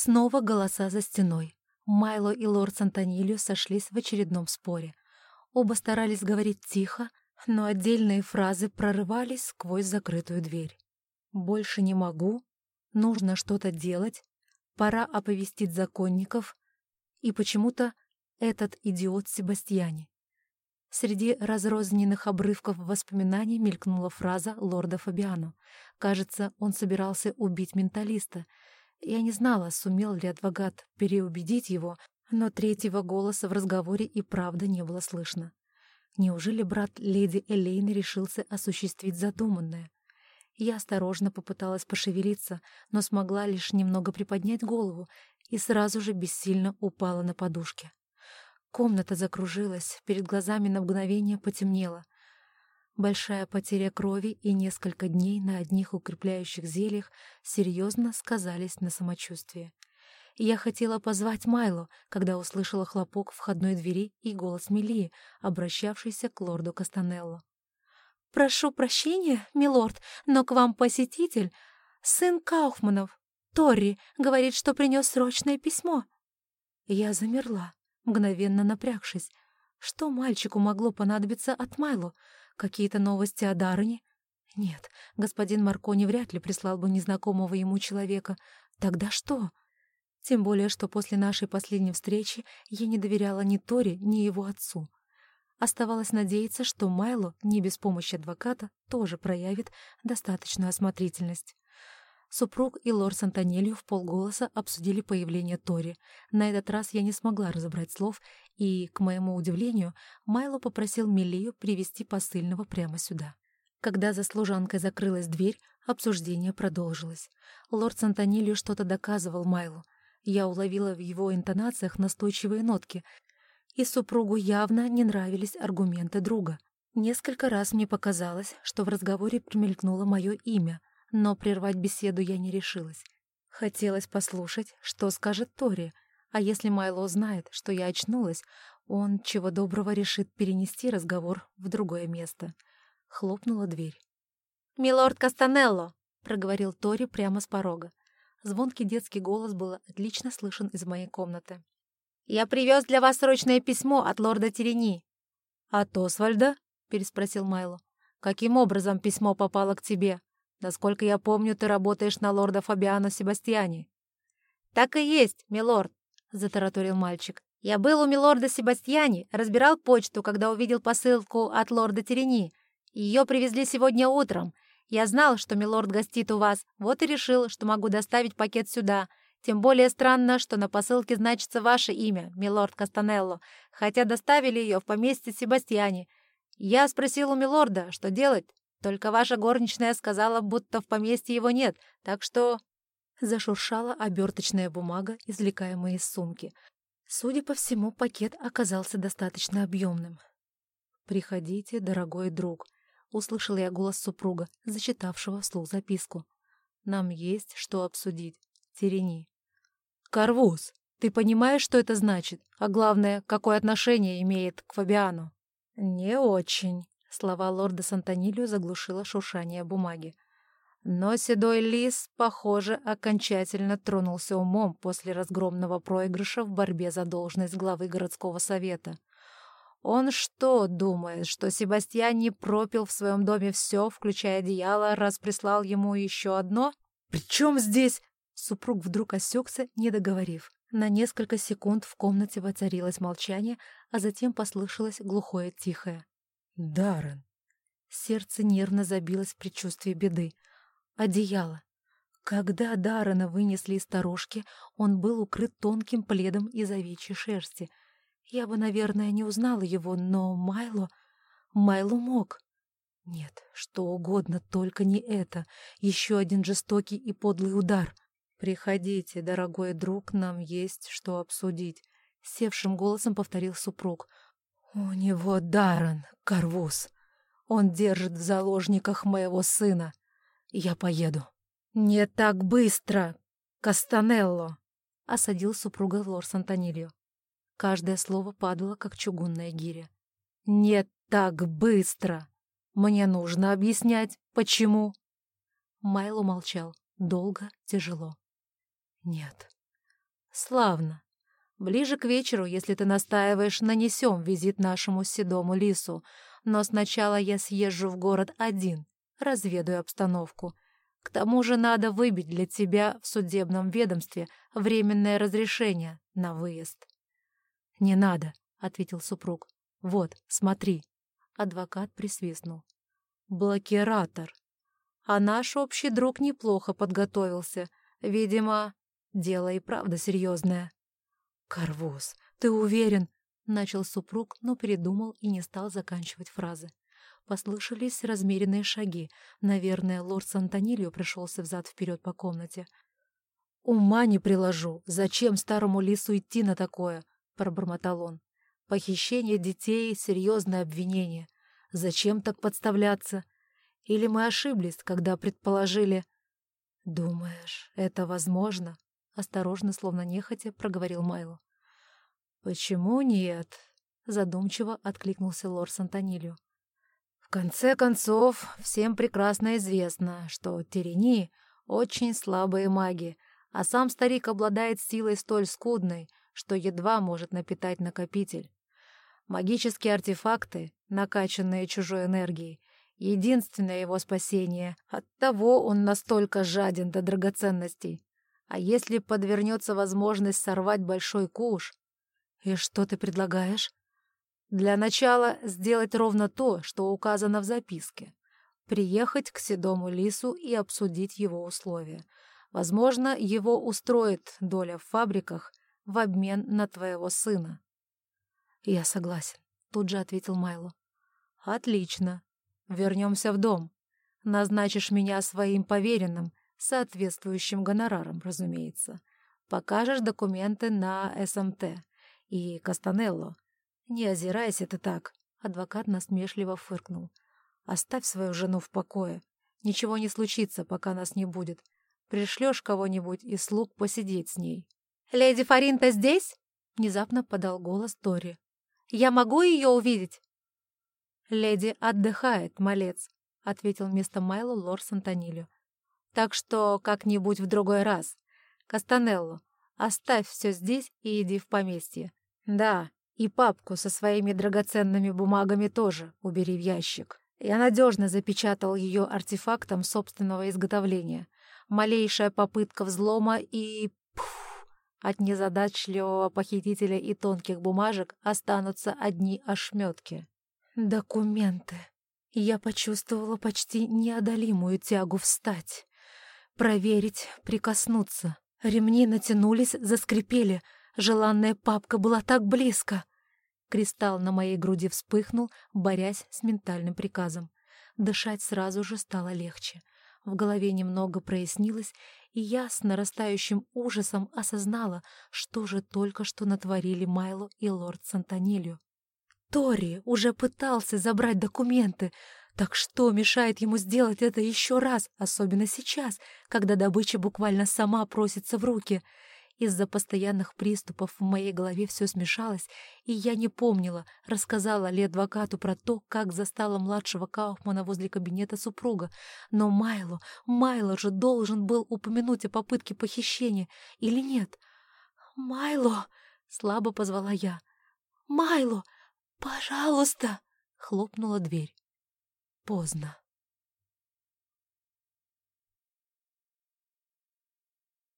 Снова голоса за стеной. Майло и лорд Сантонилио сошлись в очередном споре. Оба старались говорить тихо, но отдельные фразы прорывались сквозь закрытую дверь. «Больше не могу», «нужно что-то делать», «пора оповестить законников» и почему-то «этот идиот Себастьяне». Среди разрозненных обрывков воспоминаний мелькнула фраза лорда Фабиано. Кажется, он собирался убить менталиста — я не знала, сумел ли адвокат переубедить его, но третьего голоса в разговоре и правда не было слышно. Неужели брат леди Элейны решился осуществить задуманное? Я осторожно попыталась пошевелиться, но смогла лишь немного приподнять голову и сразу же бессильно упала на подушке. Комната закружилась, перед глазами на мгновение потемнело — Большая потеря крови и несколько дней на одних укрепляющих зельях серьезно сказались на самочувствии. Я хотела позвать Майло, когда услышала хлопок входной двери и голос Мелии, обращавшийся к лорду Кастанелло. «Прошу прощения, милорд, но к вам посетитель, сын Кауфманов. Торри говорит, что принес срочное письмо». Я замерла, мгновенно напрягшись. Что мальчику могло понадобиться от Майло? Какие-то новости о Дарыне? Нет, господин Маркони вряд ли прислал бы незнакомого ему человека. Тогда что? Тем более, что после нашей последней встречи я не доверяла ни Тори, ни его отцу. Оставалось надеяться, что Майло, не без помощи адвоката, тоже проявит достаточную осмотрительность. Супруг и лорд Сантонелью в полголоса обсудили появление Тори. На этот раз я не смогла разобрать слов, и, к моему удивлению, Майло попросил Мелию привести посыльного прямо сюда. Когда за служанкой закрылась дверь, обсуждение продолжилось. Лорд Сантонелью что-то доказывал Майлу. Я уловила в его интонациях настойчивые нотки, и супругу явно не нравились аргументы друга. Несколько раз мне показалось, что в разговоре промелькнуло мое имя — но прервать беседу я не решилась. Хотелось послушать, что скажет Тори, а если Майло знает, что я очнулась, он, чего доброго, решит перенести разговор в другое место. Хлопнула дверь. «Милорд Кастанелло!» — проговорил Тори прямо с порога. Звонкий детский голос был отлично слышен из моей комнаты. «Я привез для вас срочное письмо от лорда Терени». «От Освальда?» — переспросил Майло. «Каким образом письмо попало к тебе?» Насколько я помню, ты работаешь на лорда Фабиано Себастьяне». «Так и есть, милорд», — затараторил мальчик. «Я был у милорда Себастьяне, разбирал почту, когда увидел посылку от лорда Терени. Ее привезли сегодня утром. Я знал, что милорд гостит у вас, вот и решил, что могу доставить пакет сюда. Тем более странно, что на посылке значится ваше имя, милорд Кастанелло, хотя доставили ее в поместье Себастьяне. Я спросил у милорда, что делать, только ваша горничная сказала, будто в поместье его нет, так что...» Зашуршала оберточная бумага, извлекаемая из сумки. Судя по всему, пакет оказался достаточно объемным. «Приходите, дорогой друг», — услышал я голос супруга, зачитавшего вслух записку. «Нам есть что обсудить. Терени». «Карвуз, ты понимаешь, что это значит? А главное, какое отношение имеет к Фабиану?» «Не очень», Слова лорда Сантонилио заглушило шуршание бумаги. Но седой лис, похоже, окончательно тронулся умом после разгромного проигрыша в борьбе за должность главы городского совета. Он что, думает, что Себастьян не пропил в своем доме все, включая одеяло, раз прислал ему еще одно? «При чем здесь?» Супруг вдруг осекся, не договорив. На несколько секунд в комнате воцарилось молчание, а затем послышалось глухое тихое. Даррен. Сердце нервно забилось в предчувствии беды. Одеяло. Когда Даррена вынесли из сторожки, он был укрыт тонким пледом из овечьей шерсти. Я бы, наверное, не узнала его, но Майло... Майло мог. Нет, что угодно, только не это. Еще один жестокий и подлый удар. «Приходите, дорогой друг, нам есть что обсудить», — севшим голосом повторил супруг. «У него Даррен, Карвуз. Он держит в заложниках моего сына. Я поеду». «Не так быстро, Кастанелло!» — осадил супруга лор Сантонильо. Каждое слово падало, как чугунная гиря. «Не так быстро! Мне нужно объяснять, почему!» Майло молчал. Долго, тяжело. «Нет, Славно. Ближе к вечеру, если ты настаиваешь, нанесем визит нашему седому лису, но сначала я съезжу в город один, разведаю обстановку. К тому же надо выбить для тебя в судебном ведомстве временное разрешение на выезд. «Не надо», — ответил супруг. «Вот, смотри». Адвокат присвистнул. «Блокиратор. А наш общий друг неплохо подготовился. Видимо, дело и правда серьезное». «Карвоз, ты уверен?» — начал супруг, но передумал и не стал заканчивать фразы. Послышались размеренные шаги. Наверное, лорд Сантонильо пришелся взад-вперед по комнате. «Ума не приложу. Зачем старому лису идти на такое?» — пробормотал он. «Похищение детей — серьезное обвинение. Зачем так подставляться? Или мы ошиблись, когда предположили...» «Думаешь, это возможно?» — осторожно, словно нехотя, проговорил Майло. «Почему нет?» — задумчиво откликнулся лорд Сантонильо. В конце концов, всем прекрасно известно, что Терени — очень слабые маги, а сам старик обладает силой столь скудной, что едва может напитать накопитель. Магические артефакты, накачанные чужой энергией, единственное его спасение. Оттого он настолько жаден до драгоценностей. А если подвернется возможность сорвать большой куш... И что ты предлагаешь? Для начала сделать ровно то, что указано в записке. Приехать к седому лису и обсудить его условия. Возможно, его устроит доля в фабриках в обмен на твоего сына. «Я согласен», — тут же ответил Майло. «Отлично. Вернемся в дом. Назначишь меня своим поверенным, соответствующим гонораром, разумеется. Покажешь документы на СМТ и Кастанелло. «Не озирайся ты так», — адвокат насмешливо фыркнул. «Оставь свою жену в покое. Ничего не случится, пока нас не будет. Пришлешь кого-нибудь из слуг посидеть с ней». «Леди Фаринта здесь?» — внезапно подал голос Тори. «Я могу ее увидеть?» «Леди отдыхает, малец», — ответил вместо Майло лорд Сантонилю. «Так что как-нибудь в другой раз. Кастанелло, оставь все здесь и иди в поместье. Да, и папку со своими драгоценными бумагами тоже убери в ящик. Я надежно запечатал ее артефактом собственного изготовления. Малейшая попытка взлома и... Пфф, от незадачливого похитителя и тонких бумажек останутся одни ошметки. Документы. Я почувствовала почти неодолимую тягу встать. Проверить, прикоснуться. Ремни натянулись, заскрипели. Желанная папка была так близко. Кристалл на моей груди вспыхнул, борясь с ментальным приказом. Дышать сразу же стало легче. В голове немного прояснилось, и я с нарастающим ужасом осознала, что же только что натворили Майло и лорд Сантонилью. Тори уже пытался забрать документы, так что мешает ему сделать это еще раз, особенно сейчас, когда добыча буквально сама просится в руки — из-за постоянных приступов в моей голове все смешалось, и я не помнила, рассказала ли адвокату про то, как застала младшего Кауфмана возле кабинета супруга. Но Майло, Майло же должен был упомянуть о попытке похищения, или нет? «Майло!» — слабо позвала я. «Майло! Пожалуйста!» — хлопнула дверь. Поздно.